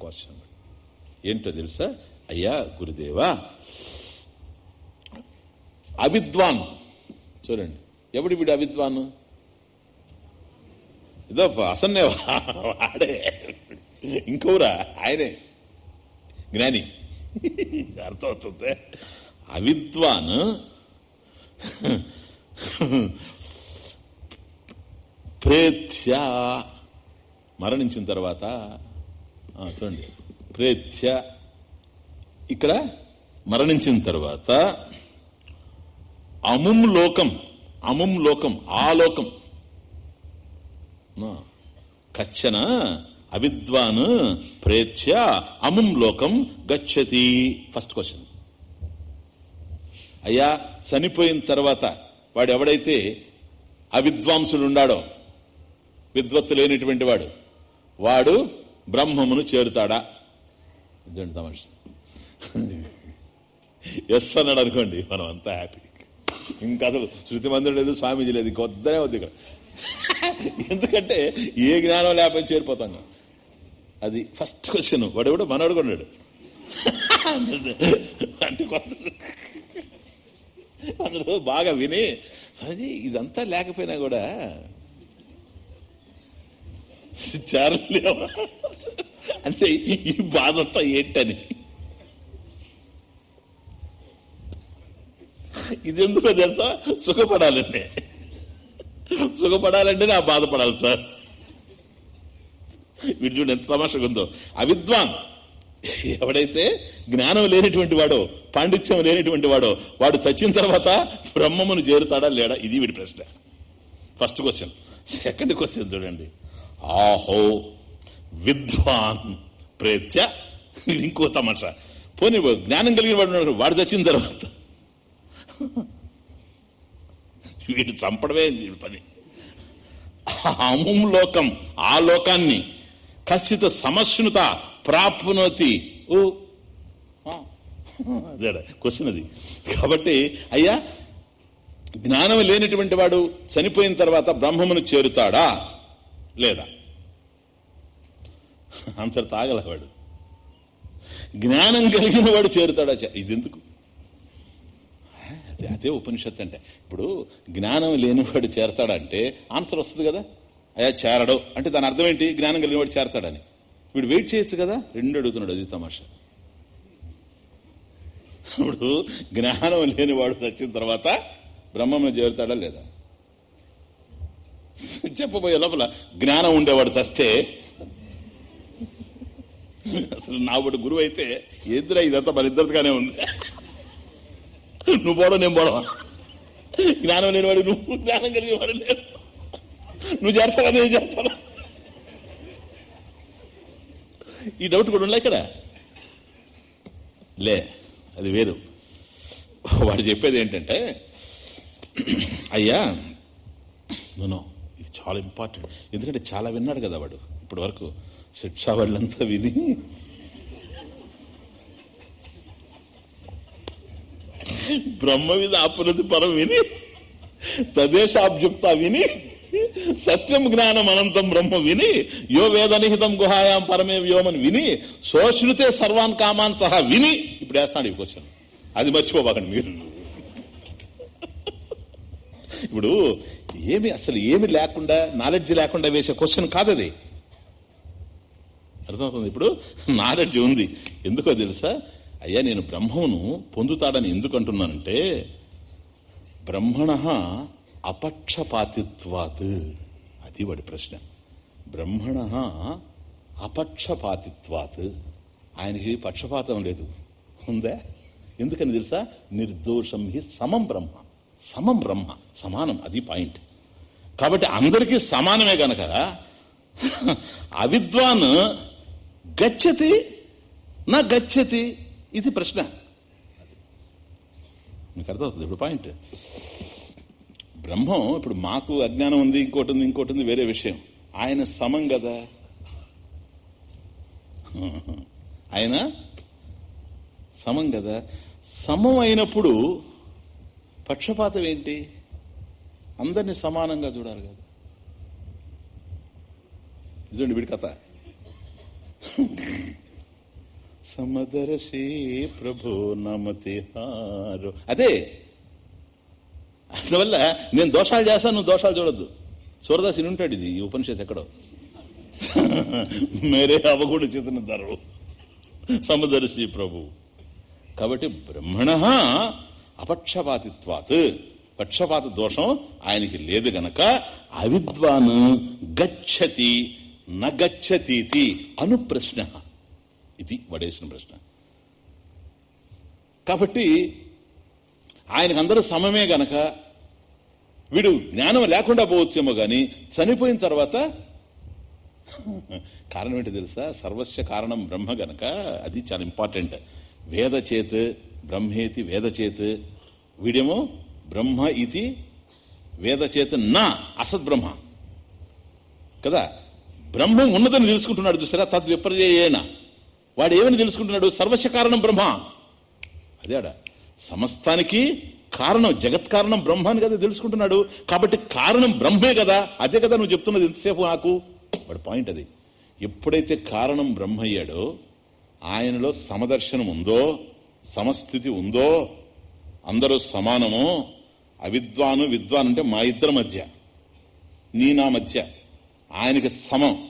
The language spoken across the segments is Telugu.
క్వశ్చన్. ఏంటో తెలుసా? అయ్యా గురుదేవా. అవిద్వాన్. చూడండి. ఎవడు వీడు అవిద్వాన్? ఇదో అసన్నే వాడే. ఇంకోరా ఆయనే. జ్ఞాని. అర్థమవుతుంది. అవిద్వాన్. ప్రేత్య. మరణించిన తర్వాత చూడండి. ప్రేత్య. ఇక్కడ మరణించిన తర్వాత అముం లోకం అముం లోకం ఆ లోకం. కచ్చన? అవిద్వాన్. ప్రేత్య. అముం లోకం గచ్చతి. ఫస్ట్ క్వశ్చన్ అయ్యా చనిపోయిన తర్వాత వాడు ఎవడైతే అవిద్వాంసుడు ఉండాడో విద్వత్తు లేనిటువంటి వాడు వాడు బ్రహ్మమును చేరుతాడా? ఇదండి తమాష? ఎస్ అన్నాడు అనుకోండి మనం అంతా హ్యాపీ ఇంకా అసలు శృతి మందిరం లేదు స్వామీజీ లేదు కొద్దనే వద్దు ఇక్కడ. ఎందుకంటే ఏ జ్ఞానం లేకపోతే చేరిపోతాం అది ఫస్ట్ క్వశ్చన్ వాడు కూడా మనవాడు కొన్నాడు అంటే కొత్త అందరూ బాగా విని అది ఇదంతా లేకపోయినా కూడా చేరలేవా అంటే ఈ బాధంతా ఏంటని? ఇది ఎందుకో తెలుసా? సుఖపడాలంటే. సుఖపడాలంటే నా బాధపడాలి సార్. వీడు చూడు ఎంత తమాషగా ఉందో. అవిద్వాన్. ఎవడైతే జ్ఞానం లేనిటువంటి వాడో పాండిత్యం లేనిటువంటి వాడో వాడు చచ్చిన తర్వాత బ్రహ్మమును చేరుతాడా లేడా? ఇది వీడి ప్రశ్న. ఫస్ట్ క్వశ్చన్ సెకండ్ క్వశ్చన్ చూడండి. ఆహో విద్వాన్ ప్రేత్య. ఇంకో తమాషా. పోనీ జ్ఞానం కలిగిన వాడు ఉన్నాడు, వాడు తెచ్చిన తర్వాత. వీడు చంపడమే వీడి పని. అముం లోకం ఆ లోకాన్ని కశ్చిత సమశ్నుత ప్రాప్నోతి. ఓ క్వశ్చన్ అది. కాబట్టి అయ్యా జ్ఞానం లేనటువంటి వాడు చనిపోయిన తర్వాత బ్రహ్మమును చేరుతాడా? లేదా? అంతటి తాగల వాడు. జ్ఞానం కలిగిన వాడు చేరుతాడా? ఇది ఎందుకు అదే అదే ఉపనిషత్తు అంటే. ఇప్పుడు జ్ఞానం లేనివాడు చేరతాడంటే ఆన్సర్ వస్తుంది కదా? అయ్యా చేరడు. అంటే దాని అర్థం ఏంటి? జ్ఞానం కలిగిన వాడు చేరతాడని. వీడు వెయిట్ చేయొచ్చు కదా? రెండు అడుగుతున్నాడు అది తమాషా. ఇప్పుడు జ్ఞానం లేనివాడు చచ్చిన తర్వాత బ్రహ్మంలో చేరుతాడా లేదా? చెప్పబోయే లోపల జ్ఞానం ఉండేవాడు చస్తే. అసలు నావుడు గురువు అయితే ఎదురా ఇదంతా మన ఇద్దరిగానే ఉంది? నువ్వు పోవడం నేను పోవడం జ్ఞానం లేనివాడు నువ్వు జ్ఞానం కలిగినవాడు లేదు నువ్వు చేస్తావా నేను చేస్తాను? ఈ డౌట్ కూడా ఉందా ఇక్కడ? లే అది వేరు. వాడు చెప్పేది ఏంటంటే అయ్యా నో. ఇది చాలా ఇంపార్టెంట్ ఎందుకంటే చాలా విన్నాడు కదా వాడు ఇప్పటి వరకు శిక్షా వాళ్ళంతా విని. బ్రహ్మ మీద ఆపునది పరం విని తదేశాబ్జుక్త విని సత్యం జ్ఞానం అనంతం బ్రహ్మ విని యో వేదనిహితం గుహాయాం పరమే వ్యోమని విని సోశ్రుతే సర్వాన్ కామాన్ సహా విని ఇప్పుడు వేస్తాడు ఈ క్వశ్చన్. అది మర్చిపోబాకండి మీరు. ఇప్పుడు ఏమి అసలు ఏమి లేకుండా నాలెడ్జ్ లేకుండా వేసే క్వశ్చన్ కాదు అది. అర్థమవుతుంది? ఇప్పుడు నాలెడ్జ్ ఉంది. ఎందుకో తెలుసా? అయ్యా నేను బ్రహ్మను పొందుతాడని ఎందుకు అంటున్నానంటే బ్రహ్మణ అపక్షపాతిత్వాత్. అది వాడి ప్రశ్న. బ్రహ్మణ అపక్షపాతిత్వాత్. ఆయనకి పక్షపాతం లేదు. ఉందా? ఎందుకని తెలుసా? నిర్దోషం హి సమం బ్రహ్మ. సమం బ్రహ్మ. సమానం అది పాయింట్. కాబట్టి అందరికీ సమానమే గనక అవిద్వాన్ గచ్చతి నా గచ్చతి ఇది ప్రశ్న. మీకు అర్థమవుతుంది ఇప్పుడు పాయింట్. బ్రహ్మం ఇప్పుడు మాకు అజ్ఞానం ఉంది ఇంకోటి ఉంది ఇంకోటి ఉంది వేరే విషయం. ఆయన సమం కదా ఆయన సమం కదా సమం అయినప్పుడు పక్షపాతం ఏంటి? అందరినీ సమానంగా చూడాలి కదా. ఇదండి వీడి కథ. సమదర్శి ప్రభు నమతిహారు అదే. అందువల్ల నేను దోషాలు చేస్తాను నువ్వు దోషాలు చూడొద్దు. సూరదాసి ఉంటాడు ఇది ఉపనిషత్ ఉపనిషత్తు ఎక్కడో. మేరే అవగుడు చేతన ధరవు సమదర్శి ప్రభు. కాబట్టి బ్రహ్మణ అపక్షపాతిత్వాత్. పక్షపాత దోషం ఆయనకి లేదు గనక అవిద్వాన్ గచ్చతి నగచ్చతీతి అను ప్రశ్న ఇది వడేసిన ప్రశ్న. కాబట్టి ఆయనకు అందరూ సమమే గనక వీడు జ్ఞానం లేకుండా పోవచ్చేమో గాని చనిపోయిన తర్వాత కారణం ఏంటి తెలుసా? సర్వస్వ కారణం బ్రహ్మ గనక అది చాలా ఇంపార్టెంట్. వేద చేత్ బ్రహ్మేతి వేదచేత్. వీడేమో బ్రహ్మ ఇది వేదచేత నా అసత్ బ్రహ్మ కదా? బ్రహ్మం ఉన్నదని తెలుసుకుంటున్నాడు చూసారా? తద్విపర్యేన వాడు ఏమని తెలుసుకుంటున్నాడు? సర్వస్వ కారణం బ్రహ్మ. అదేడా సమస్తానికి కారణం జగత్ కారణం బ్రహ్మ అని కదా తెలుసుకుంటున్నాడు. కాబట్టి కారణం బ్రహ్మే కదా. అదే కదా నువ్వు చెప్తున్నది ఎంతసేపు నాకు. వాడి పాయింట్ అది. ఎప్పుడైతే కారణం బ్రహ్మ అయ్యాడో ఆయనలో సమదర్శనం ఉందో సమస్థితి ఉందో అందరూ సమానము అవిద్వాను విద్వాన్ అంటే మా ఇద్దరి మధ్య నీ నా మధ్య ఆయనకి సమం.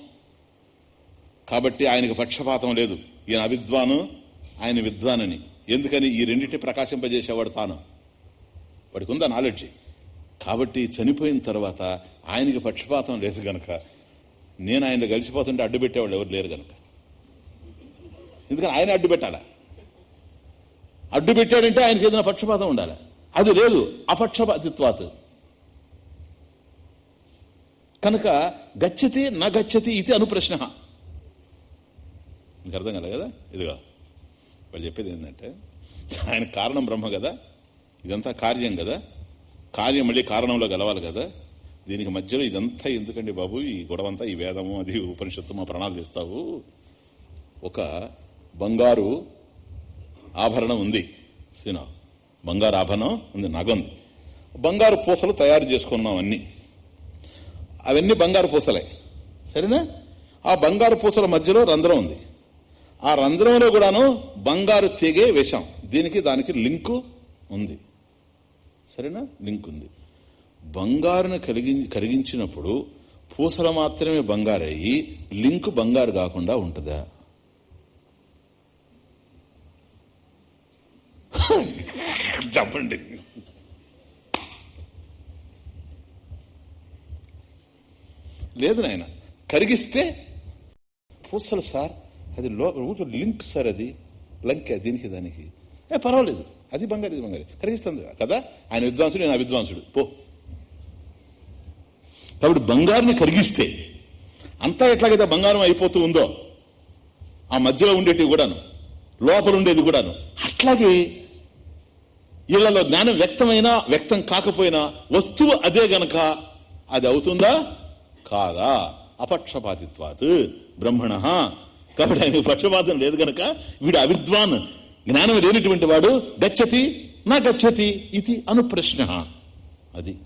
కాబట్టి ఆయనకి పక్షపాతం లేదు. ఈయన అవిద్వాను ఆయన విద్వానని. ఎందుకని? ఈ రెండింటి ప్రకాశింపజేసేవాడు తాను. వాడికి ఉందా నాలెడ్జ్ కాబట్టి చనిపోయిన తర్వాత ఆయనకి పక్షపాతం లేదు గనక నేను ఆయన కలిసిపోతుంటే అడ్డు పెట్టేవాళ్ళు ఎవరు లేరు గనక. ఎందుకని? ఆయన అడ్డు పెట్టాలా అడ్డు పెట్టాడంటే ఆయనకి ఏదైనా పక్షపాతం ఉండాలి. అది లేదు అపక్షపాతిత్వాత్. కనుక గచ్చతి నా గచ్చతి ఇది అనుప్రశ్న. ఇంకా అర్థం కాలే కదా? ఇదిగా. వాళ్ళు చెప్పేది ఏంటంటే ఆయన కారణం బ్రహ్మ కదా? ఇదంతా కార్యం కదా? కార్యం మళ్ళీ కారణంలో గెలవాలి కదా? దీనికి మధ్యలో ఇదంతా ఎందుకండి బాబు? ఈ గొడవంతా ఈ వేదము అది ఉపనిషత్తు మా ప్రణాళిక ఒక బంగారు ఆభరణం ఉంది. సీనా బంగారు ఆభరణం ఉంది నగంది బంగారు పూసలు తయారు చేసుకున్నాం అన్ని. అవన్నీ బంగారు పూసలే. సరేనా? ఆ బంగారు పూసల మధ్యలో రంధ్రం ఉంది. ఆ రంధ్రంలో కూడాను బంగారు తెగే వేషం దీనికి దానికి లింకు ఉంది. సరేనా? లింక్ ఉంది. బంగారును కలిగి కరిగించినప్పుడు పూసలు మాత్రమే బంగారయ్యి లింక్ బంగారు కాకుండా ఉంటుందా? చెప్పండి. లేదు నాయన కరిగిస్తే పూసలు సార్ అది లో లింక్ సార్ అది లంక దీనికి దానికి. ఏ పర్వాలేదు అది బంగారు ఇది బంగారు కరిగిస్తుంది కదా? ఆయన విద్వాంసుడు నేను అవిద్వాంసుడు. పో. కాబట్టి బంగారుని కరిగిస్తే అంతా ఎట్లాగైతే బంగారం అయిపోతూ ఉందో ఆ మధ్యలో ఉండేటివి కూడాను లోపల ఉండేది కూడాను అట్లాగే ఇళ్ళలో జ్ఞానం వ్యక్తమైనా వ్యక్తం కాకపోయినా వస్తువు అదే గనక అది అవుతుందా? కాదా? అపక్షపాతిత్వాత్. బ్రహ్మణ. కాబట్టి ఆయనకు పక్షపాతం లేదు గనక వీడు అవిద్వాన్. జ్ఞానం లేనిటువంటి వాడు గచ్చతి నా గచ్చతి ఇది అనుప్రశ్న అది.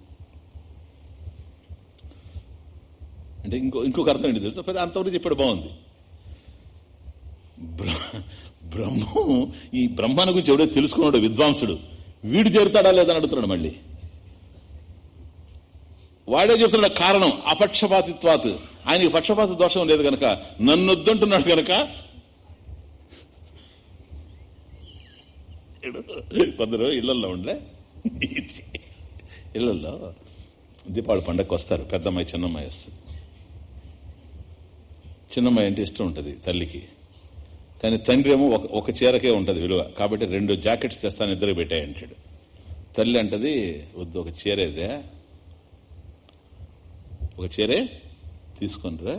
అంటే ఇంకో ఇంకొక అర్థం ఏంటి తెలుసు? అంతవరకు చెప్పాడు బాగుంది. బ్రహ్మం ఈ బ్రహ్మాను గురించి ఎవడో తెలుసుకున్నాడు విద్వాంసుడు. వీడు చేరుతాడా లేదని అడుగుతున్నాడు మళ్ళీ. వాడే చెప్తున్నాడు కారణం అపక్షపాతిత్వాత్. ఆయనకి పక్షపాత దోషం లేదు గనక నన్నొద్దంటున్నాడు గనక. కొందరు ఇళ్ళలో ఉండే. ఇళ్ళలో దీపావళి పండగకు వస్తారు పెద్దమ్మాయి చిన్నమ్మాయి వస్తుంది. చిన్నమ్మాయి అంటే ఇష్టం ఉంటుంది తల్లికి. కానీ తండ్రి ఏమో ఒక ఒక చీరకే ఉంటుంది విలువ. కాబట్టి రెండు జాకెట్స్ తెస్తాను ఇద్దరు పెట్టాయంటాడు తల్లి అంటది వద్దు ఒక చీరేదే ఒక చీరే తీసుకొనిరా.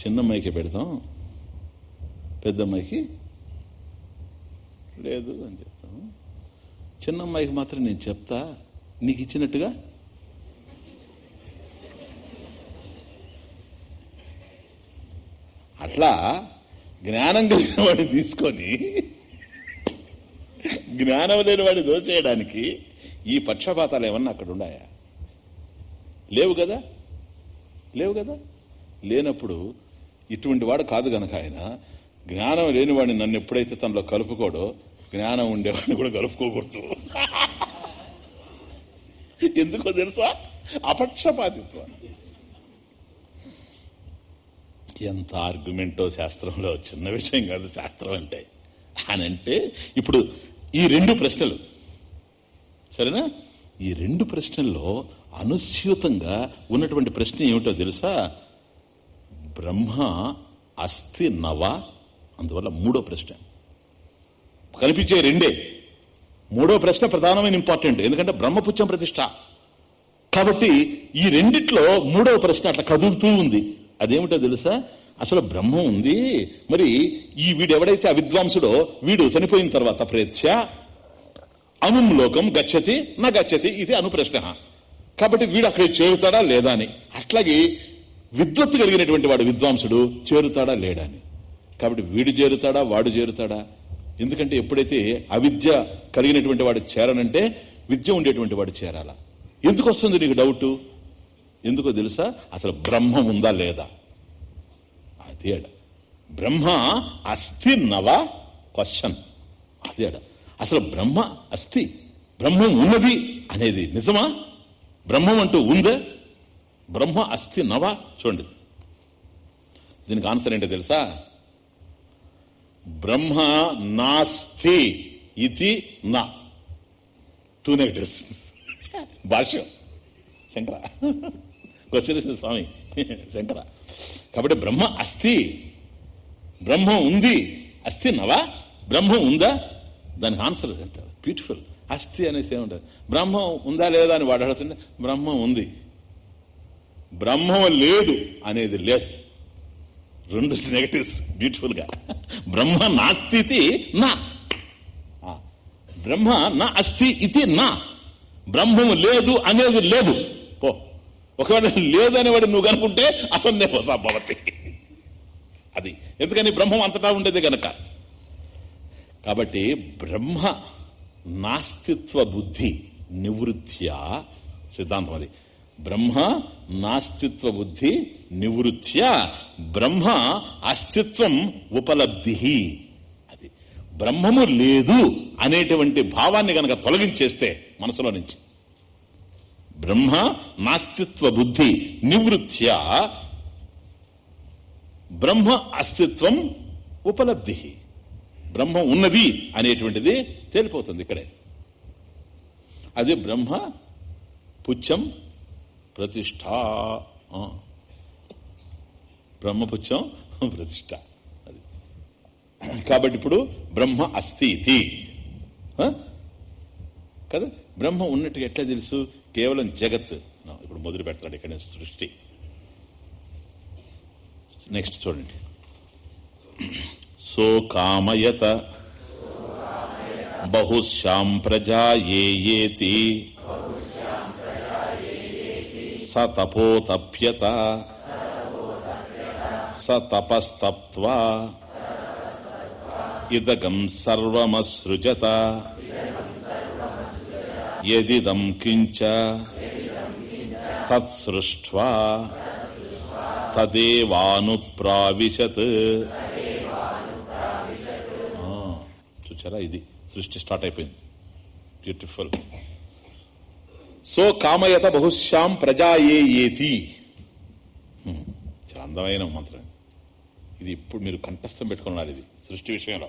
చిన్నమ్మాయికి పెడతాం. పెద్దమ్మాయికి లేదు అని చెప్తాం. చిన్నమ్మాయికి మాత్రం నేను చెప్తా నీకు ఇచ్చినట్టుగా. అట్లా జ్ఞానం కలిగిన వాడిని తీసుకొని జ్ఞానం లేని వాడిని దోచేయడానికి ఈ పక్షపాతాలు ఏమన్నా అక్కడ ఉన్నాయా? లేవు కదా? లేవు కదా? లేనప్పుడు ఇటువంటి వాడు కాదు గనక ఆయన. జ్ఞానం లేనివాడిని నన్ను ఎప్పుడైతే తనలో కలుపుకోడో జ్ఞానం ఉండేవాడిని కూడా కలుపుకోకూడదు. ఎందుకో తెలుసా? అపక్షపాతిత్వం. ఎంత ఆర్గ్యుమెంటో శాస్త్రంలో? చిన్న విషయం కాదు శాస్త్రం అంటే. అని అంటే ఇప్పుడు ఈ రెండు ప్రశ్నలు. సరేనా? ఈ రెండు ప్రశ్నల్లో అనుస్యూతంగా ఉన్నటువంటి ప్రశ్న ఏమిటో తెలుసా? బ్రహ్మ అస్థి నవ అందువల్ల మూడో ప్రశ్న. కనిపించే రెండే. మూడో ప్రశ్న ప్రధానమైన ఇంపార్టెంట్ ఎందుకంటే బ్రహ్మపుచ్చం ప్రతిష్ట. కాబట్టి ఈ రెండిట్లో మూడవ ప్రశ్న అట్లా కదులుతూ ఉంది. అదేమిటో తెలుసా? అసలు బ్రహ్మం ఉంది. మరి ఈ వీడు ఎవడైతే అవిద్వాంసుడో వీడు చనిపోయిన తర్వాత ప్రేత్య అముం లోకం గచ్చతి నా గచ్చతి ఇది అనుప్రశ్న. కాబట్టి వీడు అక్కడ చేరుతాడా లేదా అని. అట్లాగే విద్వత్తు కలిగినటువంటి వాడు విద్వాంసుడు చేరుతాడా లేడా అని. కాబట్టి వీడు చేరుతాడా వాడు చేరుతాడా? ఎందుకంటే ఎప్పుడైతే అవిద్య కలిగినటువంటి వాడు చేరనంటే విద్య ఉండేటువంటి వాడు చేరాలా. ఎందుకు వస్తుంది నీకు డౌట్? ఎందుకో తెలుసా? అసలు బ్రహ్మం ఉందా లేదా అదేడ బ్రహ్మ అస్థి నవ క్వశ్చన్. అదేడ అసలు బ్రహ్మ అస్థి బ్రహ్మం ఉన్నది అనేది నిజమా? బ్రహ్మం అంటూ ఉందే? బ్రహ్మ అస్థి నవ చూడండి. దీనికి ఆన్సర్ ఏంటో తెలుసా? బ్రహ్మ నాస్తి ఇది నా. టూ నెగటివ్స్ భాష్యం. శంకరా. క్వశ్చన్ స్వామి. శంకర. కాబట్టి బ్రహ్మ అస్థి. బ్రహ్మం ఉంది. అస్థి నవా? బ్రహ్మం ఉందా? దానికి ఆన్సర్ ఎంత? బ్యూటిఫుల్ అస్థి అనేసి ఏముంటుంది బ్రహ్మం ఉందా లేదా అని వాడు అడుగుతుంటే బ్రహ్మం ఉంది. బ్రహ్మం లేదు అనేది లేదు. రెండు నెగటివ్స్ బ్యూటిఫుల్గా. బ్రహ్మ నాస్తి నా. బ్రహ్మ నా అస్థి ఇది నా. బ్రహ్మము లేదు అనేది లేదు. ఒకవేళ లేదని వాడు నువ్వు కనుకుంటే అసన్నే భవతి అది. ఎందుకని బ్రహ్మం అంతటా ఉండేది గనక. కాబట్టి బ్రహ్మ నాస్తిత్వ బుద్ధి నివృత్యా సిద్ధాంతం అది. బ్రహ్మ నాస్తిత్వ బుద్ధి నివృత్య బ్రహ్మ అస్తిత్వం ఉపలబ్ధి అది. బ్రహ్మము లేదు అనేటువంటి భావాన్ని గనక తొలగించేస్తే మనసులో నుంచి. బ్రహ్మ నాస్తిత్వ బుద్ధి నివృత్య బ్రహ్మ అస్తిత్వం ఉపలబ్ధి. బ్రహ్మ ఉన్నది అనేటువంటిది తేలిపోతుంది ఇక్కడే. అది బ్రహ్మ పుచ్చం ప్రతిష్ట బ్రహ్మపుచ్చం ప్రతిష్ట అది. కాబట్టి ఇప్పుడు బ్రహ్మ అస్థితి. కదా? బ్రహ్మ ఉన్నట్టుగా ఎట్లా తెలుసు? కేవలం జగత్. ఇప్పుడు మొదలు పెడతాడు ఇక్కడ సృష్టి. నెక్స్ట్ చూడండి. సో కామయత బహుశ్యాం ప్రజా ఏయేతి స తపోతప్యత స తపస్తప్త్వా ఇదగం సర్వమసృజత. యదిదం కించ తత్సృష్ట్వా తదేవానుప్రావిశత్ ఆ, చూచారా ఇది? సృష్టి స్టార్ట్ అయిపోయింది. బ్యూటిఫుల్ సో కామయత బహుశ్యాం ప్రజా ఏతి? చాలా అందమైన మంత్రం ఇది ఇప్పుడు మీరు కంఠస్థం పెట్టుకున్నారు ఇది సృష్టి విషయంలో.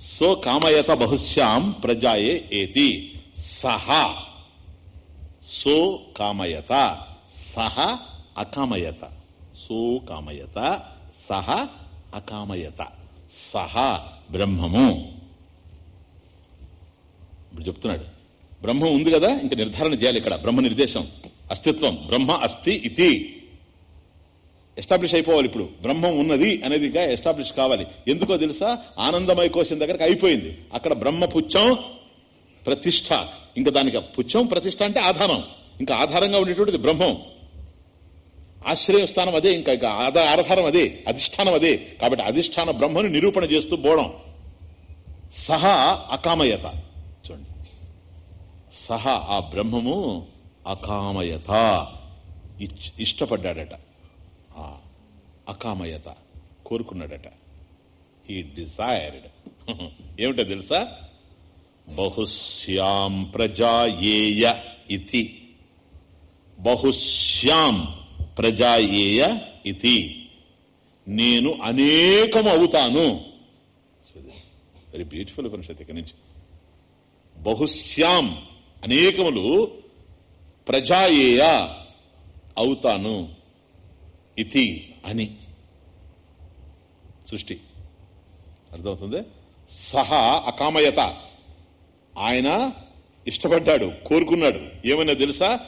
సో కామయత బహుశ్యాం ప్రజాయే ఏతి సహా సో కామయత సహ అకామయత సో కామయత సహ అకామయత సహ బ్రహ్మము ఇప్పుడు చెప్తున్నాడు. బ్రహ్మం ఉంది కదా? ఇంకా నిర్ధారణ చేయాలి ఇక్కడ. బ్రహ్మ నిర్దేశం. అస్తిత్వం. బ్రహ్మ అస్థి ఇది ఎస్టాబ్లిష్ అయిపోవాలి ఇప్పుడు. బ్రహ్మం ఉన్నది అనేది ఎస్టాబ్లిష్ కావాలి. ఎందుకో తెలుసా? ఆనందమయ కోశం దగ్గరకు అయిపోయింది. అక్కడ బ్రహ్మ పుచ్చం ప్రతిష్ట. ఇంకా దానికి పుచ్చం ప్రతిష్ట అంటే ఆధారం. ఇంకా ఆధారంగా ఉండేటువంటిది బ్రహ్మం. ఆశ్రయ స్థానం అదే ఇంకా ఇంకా ఆధారం అదే అధిష్టానం అదే. కాబట్టి అధిష్టాన బ్రహ్మను నిరూపణ చేస్తూ పోవడం. సహా అకామయత. చూడండి. సహా ఆ బ్రహ్మము అకామయత. ఇష్టపడ్డాడట. ఆ అకామయత కోరుకున్నాడట. ఈ డిసైర్డ్ ఏమిటో తెలుసా? బహుశ్యాం ప్రజాయేయ ఇది బహుశ్యాం ప్రజాయేయ ఇది నేను అనేకం అవుతాను వెరీ బ్యూటిఫుల్ ఉపనిషత్ ఇక్కడి నుంచి. బహుశ్యాం అనేకములు ప్రజాయేయ అవుతాను. ఇతి అని. సృష్టి. అర్థమవుతుంది? సహా అకామయత. ఆయన ఇష్టపడ్డాడు కోరుకున్నాడు. ఏమైనా తెలుసా?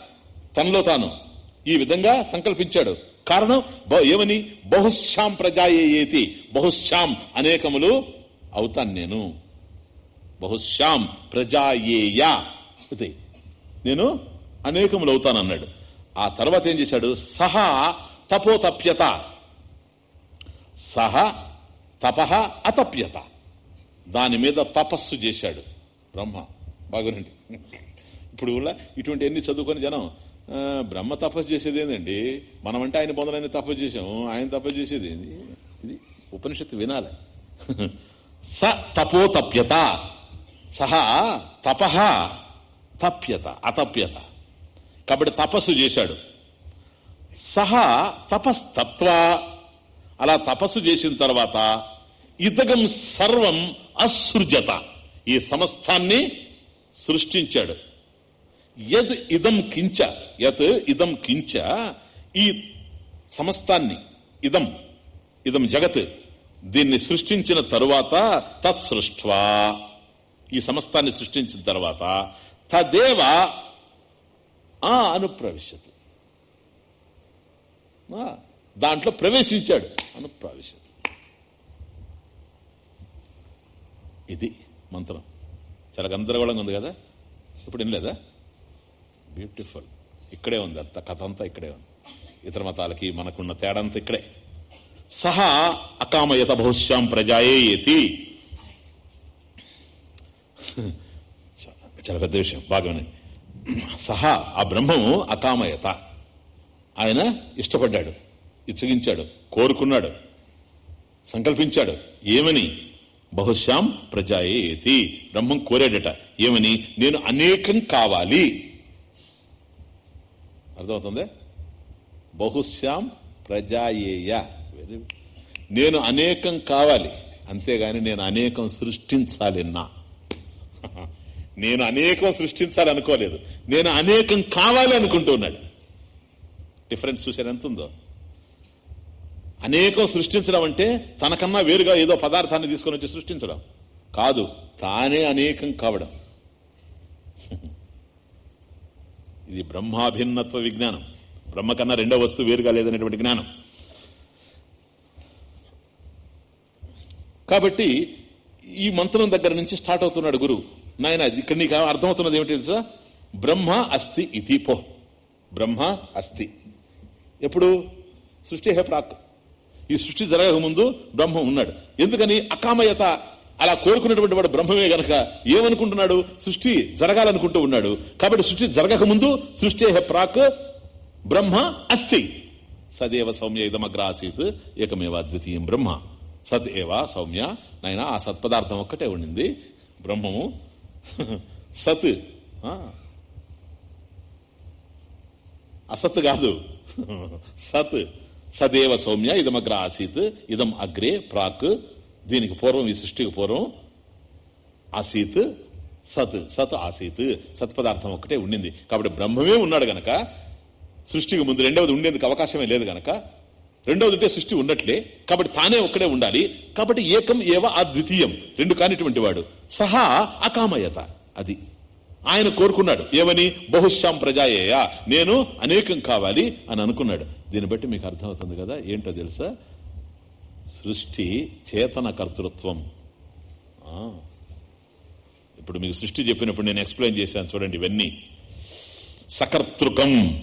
తనలో తాను ఈ విధంగా సంకల్పించాడు. కారణం ఏమని? బహుశ్యాం ప్రజాయేతి బహుశ్యాం అనేకములు అవుతాను నేను. బహుశ్యాం ప్రజాయేయ. నేను అనేకములు అవుతాను అన్నాడు ఆ తర్వాత ఏం చేశాడు? సహా తపోతప్యత. సహ తపహ అతప్యత. దాని మీద తపస్సు చేశాడు బ్రహ్మ. బాగునండి ఇప్పుడు కూడా ఇటువంటి ఎన్ని చదువుకొని జనం బ్రహ్మ తపస్సు చేసేది ఏంటండి మనమంటే ఆయన పొందలని తపస్సు చేసాము ఆయన తపస్సు చేసేది ఏంది? ఇది ఉపనిషత్తు వినాలి. స తపోతప్యత. సహ తపహ తప్యత అతప్యత. కాబట్టి తపస్సు చేశాడు. సహా తపస్తత్వ. అలా తపస్సు చేసిన తర్వాత ఇతగం సర్వం అసృజత. ఈ సమస్తాన్ని సృష్టించాడు. యద్ ఇదం కించ యత్ ఇదం కించ ఈ సమస్తాన్ని ఇదం ఇదం జగత్ దీన్ని సృష్టించిన తరువాత తత్ ఈ సమస్తాన్ని సృష్టించిన తర్వాత తదేవ ఆ అనుప్రవిశత్. దాంట్లో ప్రవేశించాడు అనుప్రవిశత్ ఇది మంత్రం. చాలా గందరగోళంగా ఉంది కదా? ఇప్పుడు వినలేదా? బ్యూటిఫుల్ ఇక్కడే ఉంది. అంత కథ అంతా ఇక్కడే ఉంది. ఇతర మతాలకి మనకున్న తేడంతా ఇక్కడే. సహా అకామయత బహుశ్యాం ప్రజాయేతి చాలా పెద్ద విషయం. బాగా సహా ఆ బ్రహ్మము అకామయత. ఆయన ఇష్టపడ్డాడు ఇచ్చగించాడు కోరుకున్నాడు సంకల్పించాడు. ఏమని? బహుశ్యాం ప్రజాయేతి బ్రహ్మం కోరాడట. ఏమని? నేను అనేకం కావాలి. అర్థమవుతుంది? బహుశ్యాం ప్రజాయేయ. వెరీ నేను అనేకం కావాలి. అంతేగాని నేను అనేకం సృష్టించాలి నా నేను అనేకం సృష్టించాలి అనుకోలేదు నేను అనేకం కావాలి అనుకుంటున్నాడు డిఫరెన్స్ చూసారు ఎంత ఉందో అనేకం సృష్టించడం అంటే తనకన్నా వేరుగా ఏదో పదార్థాన్ని తీసుకొని వచ్చి సృష్టించడం. కాదు తానే అనేకం కావడం. ఇది బ్రహ్మాభిన్నత్వ విజ్ఞానం. బ్రహ్మ కన్నా రెండో వస్తువు వేరుగా లేదనేటువంటి జ్ఞానం. కాబట్టి ఈ మంత్రం దగ్గర నుంచి స్టార్ట్ అవుతున్నాడు గురువు నాయన ఇక్కడ నీకు అర్థమవుతున్నది ఏమిటి తెలుసా? బ్రహ్మ అస్థి ఇది పో బ్రహ్మ అస్థి ఎప్పుడు? సృష్టి హే ప్రాక్. ఈ సృష్టి జరగక ముందు బ్రహ్మం ఉన్నాడు. ఎందుకని? అకామయత. అలా కోరుకున్నటువంటి వాడు బ్రహ్మమే గనక ఏమనుకుంటున్నాడు? సృష్టి జరగాలనుకుంటూ ఉన్నాడు. కాబట్టి సృష్టి జరగక ముందు సృష్టి హే ప్రాక్ బ్రహ్మ అస్థి. సదేవ సౌమ్య ఇదమగ్రాసీత్ ఏకమేవ అద్వితీయం బ్రహ్మ. సత్ ఏవా సౌమ్య నైనా ఆ సత్పదార్థం ఒక్కటే ఉండింది. బ్రహ్మము. సత్. అసత్ కాదు. సత్ సదేవ సౌమ్య ఇదమగ్ర ఆసీత్ ఇదం అగ్రే ప్రాక్. దీనికి పూర్వం ఈ సృష్టికి పూర్వం ఆసీత్ సత్ సత్ ఆసీత్. సత్పదార్థం ఒక్కటే ఉండింది. కాబట్టి బ్రహ్మమే ఉన్నాడు గనక సృష్టికి ముందు రెండవది ఉండేందుకు అవకాశమే లేదు గనక రెండవది ఉంటే సృష్టి ఉన్నట్లే. కాబట్టి తానే ఒక్కడే ఉండాలి. కాబట్టి ఏకం ఏవ అద్వితీయం. రెండు కానిటువంటి వాడు. సహా అకామయత. అది. ఆయన కోరుకున్నాడు. ఏమని? బహుశ్యాం ప్రజాయేయ. నేను అనేకం కావాలి అని అనుకున్నాడు. దీన్ని బట్టి మీకు అర్థమవుతుంది కదా? ఏంటో తెలుసా? సృష్టి చేతన కర్తృత్వం. ఇప్పుడు మీకు సృష్టి చెప్పినప్పుడు నేను ఎక్స్ప్లెయిన్ చేశాను చూడండి ఇవన్నీ. సకర్తృకం.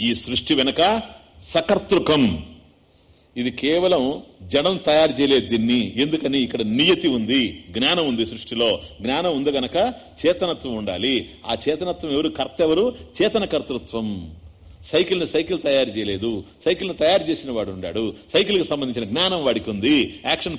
ఈ సృష్టి వెనక సకర్తృకం. ఇది కేవలం జడం తయారు చేయలేదు దీన్ని. ఎందుకని? ఇక్కడ నియతి ఉంది జ్ఞానం ఉంది సృష్టిలో. జ్ఞానం ఉంది గనక చేతనత్వం ఉండాలి. ఆ చేతనత్వం ఎవరు? కర్త ఎవరు చేతన కర్తృత్వం. సైకిల్ని సైకిల్ తయారు చేయలేదు. సైకిల్ని తయారు చేసిన వాడు ఉన్నాడు సైకిల్కి సంబంధించిన జ్ఞానం వాడికి ఉంది. యాక్షన్